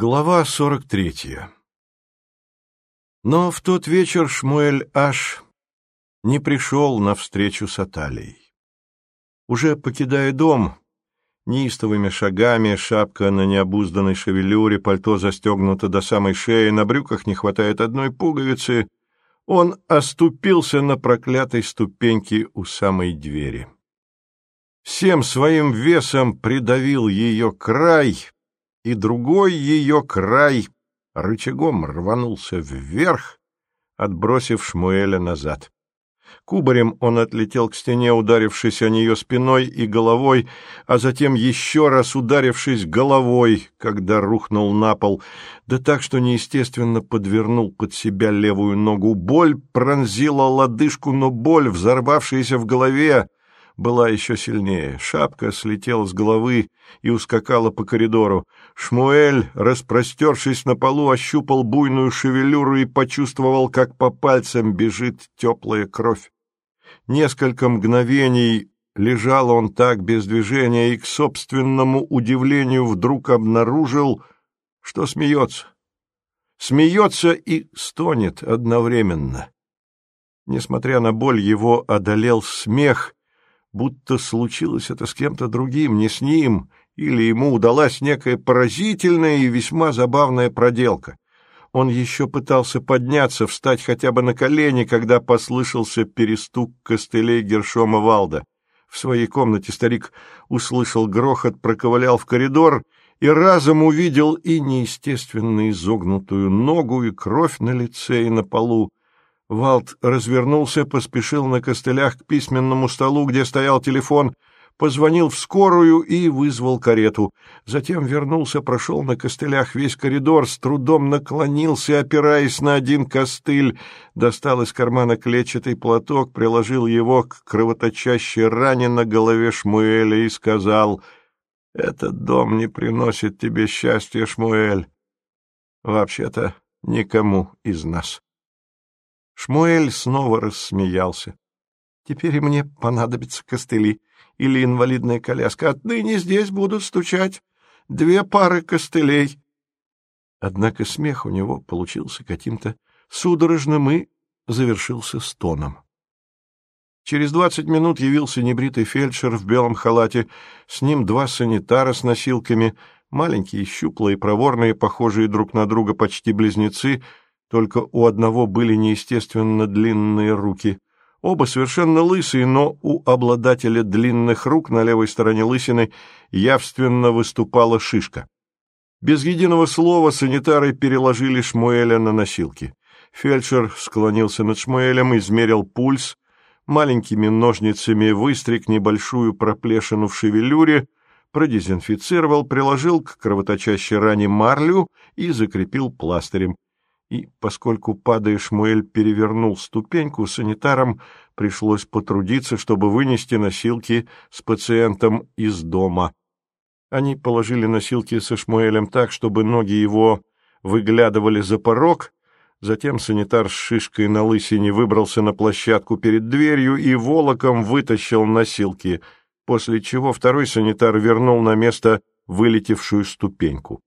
Глава сорок третья Но в тот вечер Шмуэль Аш не пришел на встречу с Аталией. Уже покидая дом, неистовыми шагами, шапка на необузданной шевелюре, пальто застегнуто до самой шеи, на брюках не хватает одной пуговицы, он оступился на проклятой ступеньке у самой двери. Всем своим весом придавил ее край — и другой ее край рычагом рванулся вверх, отбросив Шмуэля назад. Кубарем он отлетел к стене, ударившись о нее спиной и головой, а затем еще раз ударившись головой, когда рухнул на пол, да так, что неестественно подвернул под себя левую ногу. Боль пронзила лодыжку, но боль, взорвавшаяся в голове, была еще сильнее. Шапка слетела с головы и ускакала по коридору. Шмуэль, распростершись на полу, ощупал буйную шевелюру и почувствовал, как по пальцам бежит теплая кровь. Несколько мгновений лежал он так без движения и, к собственному удивлению, вдруг обнаружил, что смеется. Смеется и стонет одновременно. Несмотря на боль, его одолел смех — будто случилось это с кем-то другим, не с ним, или ему удалась некая поразительная и весьма забавная проделка. Он еще пытался подняться, встать хотя бы на колени, когда послышался перестук костылей Гершома Валда. В своей комнате старик услышал грохот, проковылял в коридор и разом увидел и неестественно изогнутую ногу, и кровь на лице и на полу. Валт развернулся, поспешил на костылях к письменному столу, где стоял телефон, позвонил в скорую и вызвал карету. Затем вернулся, прошел на костылях весь коридор, с трудом наклонился, опираясь на один костыль, достал из кармана клетчатый платок, приложил его к кровоточащей ране на голове Шмуэля и сказал, «Этот дом не приносит тебе счастья, Шмуэль. Вообще-то никому из нас». Шмуэль снова рассмеялся. «Теперь мне понадобятся костыли или инвалидная коляска. Отныне здесь будут стучать две пары костылей». Однако смех у него получился каким-то судорожным и завершился стоном. Через двадцать минут явился небритый фельдшер в белом халате, с ним два санитара с носилками, маленькие, щуплые, проворные, похожие друг на друга почти близнецы — только у одного были неестественно длинные руки. Оба совершенно лысые, но у обладателя длинных рук на левой стороне лысины явственно выступала шишка. Без единого слова санитары переложили Шмуэля на носилки. Фельдшер склонился над Шмуэлем, измерил пульс, маленькими ножницами выстриг небольшую проплешину в шевелюре, продезинфицировал, приложил к кровоточащей ране марлю и закрепил пластырем и, поскольку падая Шмуэль перевернул ступеньку, санитарам пришлось потрудиться, чтобы вынести носилки с пациентом из дома. Они положили носилки со Шмуэлем так, чтобы ноги его выглядывали за порог, затем санитар с шишкой на лысине выбрался на площадку перед дверью и волоком вытащил носилки, после чего второй санитар вернул на место вылетевшую ступеньку.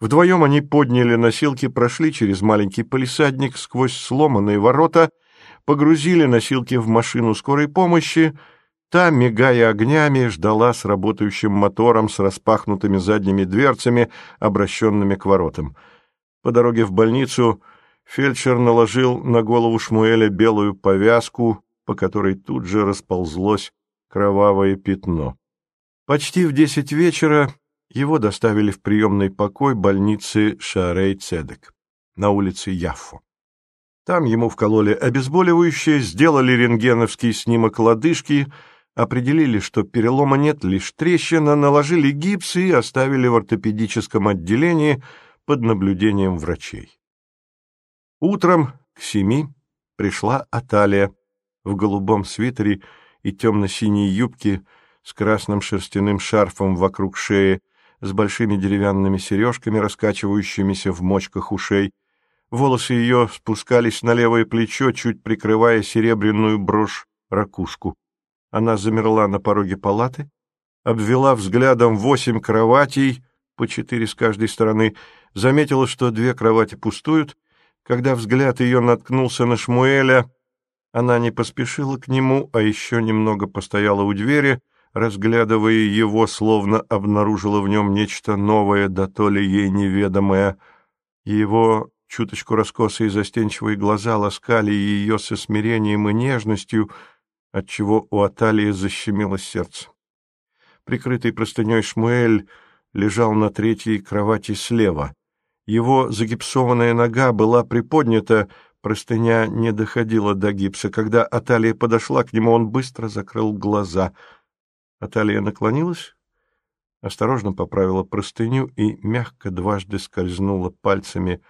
Вдвоем они подняли носилки, прошли через маленький полисадник сквозь сломанные ворота, погрузили носилки в машину скорой помощи, Та, мигая огнями, ждала с работающим мотором, с распахнутыми задними дверцами, обращенными к воротам. По дороге в больницу фельдшер наложил на голову Шмуэля белую повязку, по которой тут же расползлось кровавое пятно. Почти в десять вечера его доставили в приемный покой больницы Шарей-Цедек на улице Яффо. Там ему вкололи обезболивающее, сделали рентгеновский снимок лодыжки, определили, что перелома нет, лишь трещина, наложили гипс и оставили в ортопедическом отделении под наблюдением врачей. Утром к семи пришла Аталия в голубом свитере и темно-синей юбке с красным шерстяным шарфом вокруг шеи, с большими деревянными сережками, раскачивающимися в мочках ушей. Волосы ее спускались на левое плечо, чуть прикрывая серебряную брошь-ракушку. Она замерла на пороге палаты, обвела взглядом восемь кроватей, по четыре с каждой стороны, заметила, что две кровати пустуют. Когда взгляд ее наткнулся на Шмуэля, она не поспешила к нему, а еще немного постояла у двери, разглядывая его, словно обнаружила в нем нечто новое, да то ли ей неведомое. Его чуточку раскосые застенчивые глаза ласкали ее со смирением и нежностью, отчего у Аталии защемило сердце. Прикрытый простыней Шмуэль лежал на третьей кровати слева. Его загипсованная нога была приподнята, простыня не доходила до гипса. Когда Аталия подошла к нему, он быстро закрыл глаза. Аталия наклонилась, осторожно поправила простыню и мягко дважды скользнула пальцами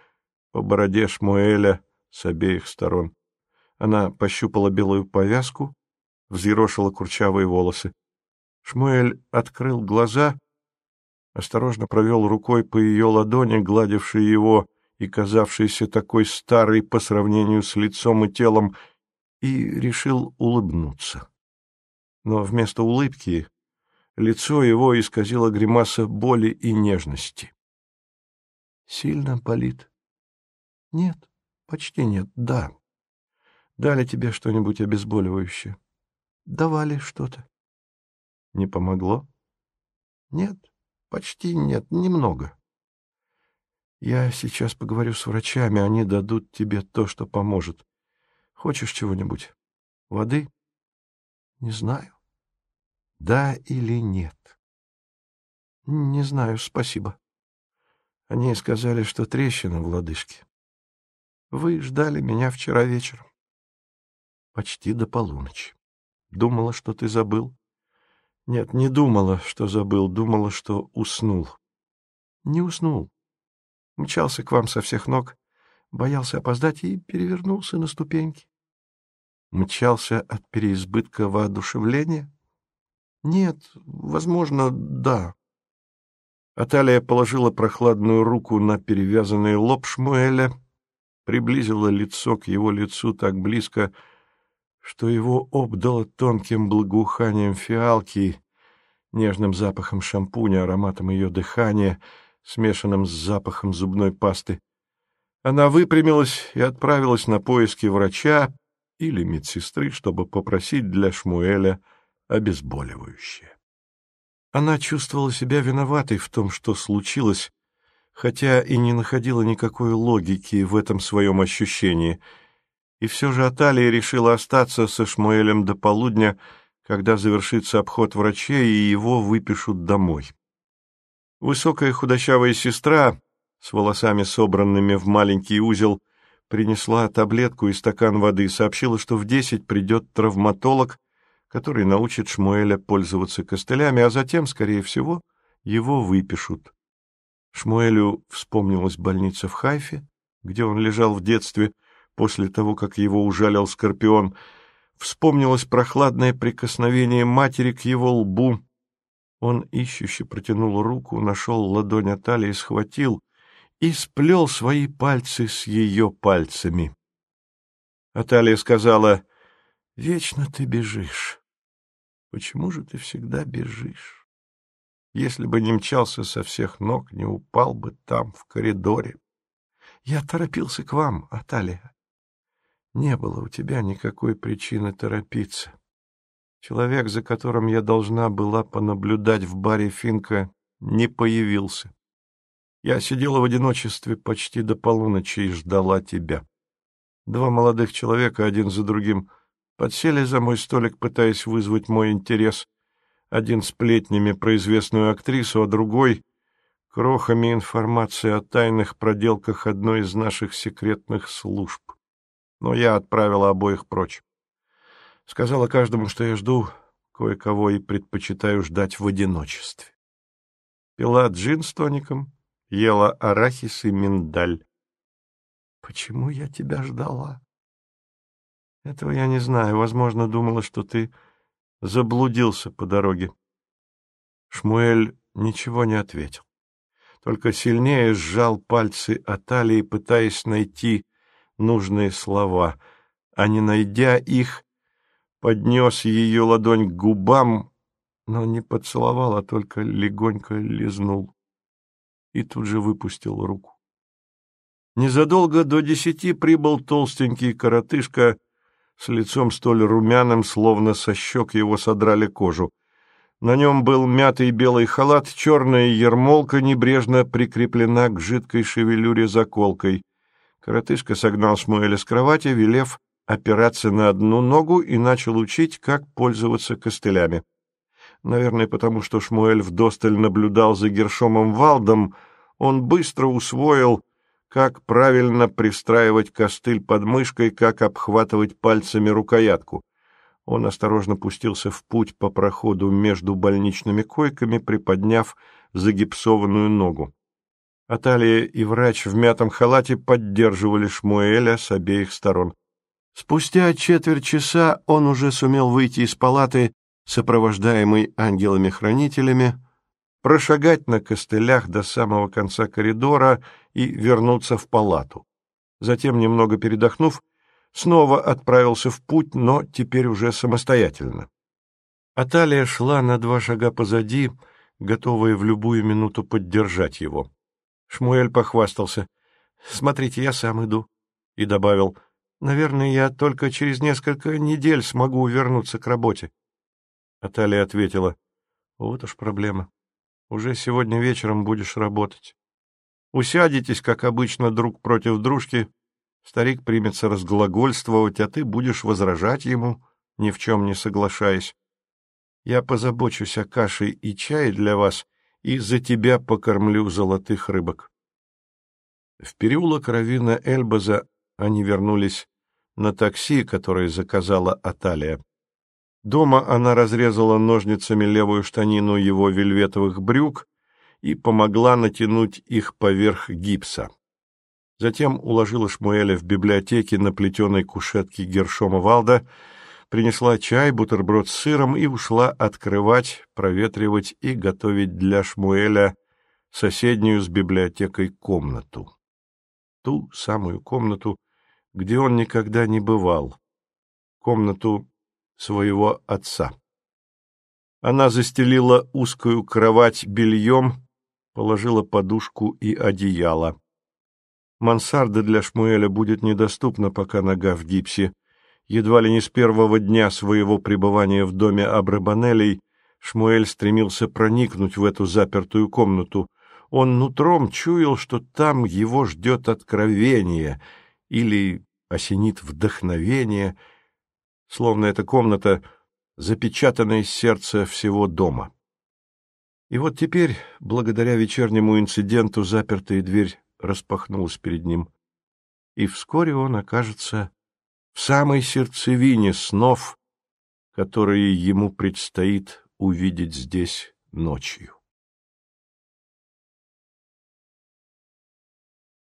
по бороде Шмуэля с обеих сторон. Она пощупала белую повязку, взъерошила курчавые волосы. Шмуэль открыл глаза, осторожно провел рукой по ее ладони, гладившей его и казавшейся такой старой по сравнению с лицом и телом, и решил улыбнуться. Но вместо улыбки лицо его исказило гримаса боли и нежности. — Сильно болит? — Нет, почти нет, да. Дали тебе что-нибудь обезболивающее? — Давали что-то. Не помогло? Нет, почти нет, немного. Я сейчас поговорю с врачами, они дадут тебе то, что поможет. Хочешь чего-нибудь? Воды? Не знаю. Да или нет? Не знаю, спасибо. Они сказали, что трещина в лодыжке. Вы ждали меня вчера вечером. Почти до полуночи. Думала, что ты забыл. Нет, не думала, что забыл, думала, что уснул. Не уснул. Мчался к вам со всех ног, боялся опоздать и перевернулся на ступеньки. Мчался от переизбытка воодушевления? Нет, возможно, да. Аталия положила прохладную руку на перевязанный лоб Шмуэля, приблизила лицо к его лицу так близко, что его обдало тонким благоуханием фиалки, нежным запахом шампуня, ароматом ее дыхания, смешанным с запахом зубной пасты. Она выпрямилась и отправилась на поиски врача или медсестры, чтобы попросить для Шмуэля обезболивающее. Она чувствовала себя виноватой в том, что случилось, хотя и не находила никакой логики в этом своем ощущении — и все же Аталия решила остаться со Шмуэлем до полудня, когда завершится обход врачей и его выпишут домой. Высокая худощавая сестра с волосами, собранными в маленький узел, принесла таблетку и стакан воды сообщила, что в десять придет травматолог, который научит Шмуэля пользоваться костылями, а затем, скорее всего, его выпишут. Шмуэлю вспомнилась больница в Хайфе, где он лежал в детстве, после того, как его ужалил скорпион, вспомнилось прохладное прикосновение матери к его лбу. Он ищуще протянул руку, нашел ладонь от талии, схватил и сплел свои пальцы с ее пальцами. Аталия сказала, «Вечно ты бежишь. Почему же ты всегда бежишь? Если бы не мчался со всех ног, не упал бы там, в коридоре. Я торопился к вам, Аталия. Не было у тебя никакой причины торопиться. Человек, за которым я должна была понаблюдать в баре Финка, не появился. Я сидела в одиночестве почти до полуночи и ждала тебя. Два молодых человека, один за другим, подсели за мой столик, пытаясь вызвать мой интерес. Один сплетнями про известную актрису, а другой — крохами информации о тайных проделках одной из наших секретных служб но я отправила обоих прочь. Сказала каждому, что я жду кое-кого и предпочитаю ждать в одиночестве. Пила джин с тоником, ела арахис и миндаль. Почему я тебя ждала? Этого я не знаю. Возможно, думала, что ты заблудился по дороге. Шмуэль ничего не ответил. Только сильнее сжал пальцы от талии, пытаясь найти нужные слова, а не найдя их, поднес ее ладонь к губам, но не поцеловал, а только легонько лизнул и тут же выпустил руку. Незадолго до десяти прибыл толстенький коротышка с лицом столь румяным, словно со щек его содрали кожу. На нем был мятый белый халат, черная ермолка небрежно прикреплена к жидкой шевелюре заколкой. Коротышка согнал Шмуэля с кровати, велев опираться на одну ногу и начал учить, как пользоваться костылями. Наверное, потому что Шмуэль вдосталь наблюдал за Гершомом Валдом, он быстро усвоил, как правильно пристраивать костыль под мышкой, как обхватывать пальцами рукоятку. Он осторожно пустился в путь по проходу между больничными койками, приподняв загипсованную ногу. Аталия и врач в мятом халате поддерживали Шмуэля с обеих сторон. Спустя четверть часа он уже сумел выйти из палаты, сопровождаемый ангелами-хранителями, прошагать на костылях до самого конца коридора и вернуться в палату. Затем, немного передохнув, снова отправился в путь, но теперь уже самостоятельно. Аталия шла на два шага позади, готовая в любую минуту поддержать его. Шмуэль похвастался. «Смотрите, я сам иду», и добавил, «Наверное, я только через несколько недель смогу вернуться к работе». Аталия ответила, «Вот уж проблема. Уже сегодня вечером будешь работать. Усядетесь, как обычно, друг против дружки, старик примется разглагольствовать, а ты будешь возражать ему, ни в чем не соглашаясь. Я позабочусь о каше и чае для вас и за тебя покормлю золотых рыбок. В переулок Равина Эльбаза они вернулись на такси, которое заказала Аталия. Дома она разрезала ножницами левую штанину его вельветовых брюк и помогла натянуть их поверх гипса. Затем уложила Шмуэля в библиотеке на плетеной кушетке Гершома Валда, принесла чай, бутерброд с сыром и ушла открывать, проветривать и готовить для Шмуэля соседнюю с библиотекой комнату. Ту самую комнату, где он никогда не бывал. Комнату своего отца. Она застелила узкую кровать бельем, положила подушку и одеяло. Мансарда для Шмуэля будет недоступна, пока нога в гипсе. Едва ли не с первого дня своего пребывания в доме Абрабанелей Шмуэль стремился проникнуть в эту запертую комнату. Он нутром чуял, что там его ждет откровение или осенит вдохновение — словно эта комната — запечатанное сердце всего дома. И вот теперь, благодаря вечернему инциденту, запертая дверь распахнулась перед ним, и вскоре он окажется в самой сердцевине снов, которые ему предстоит увидеть здесь ночью.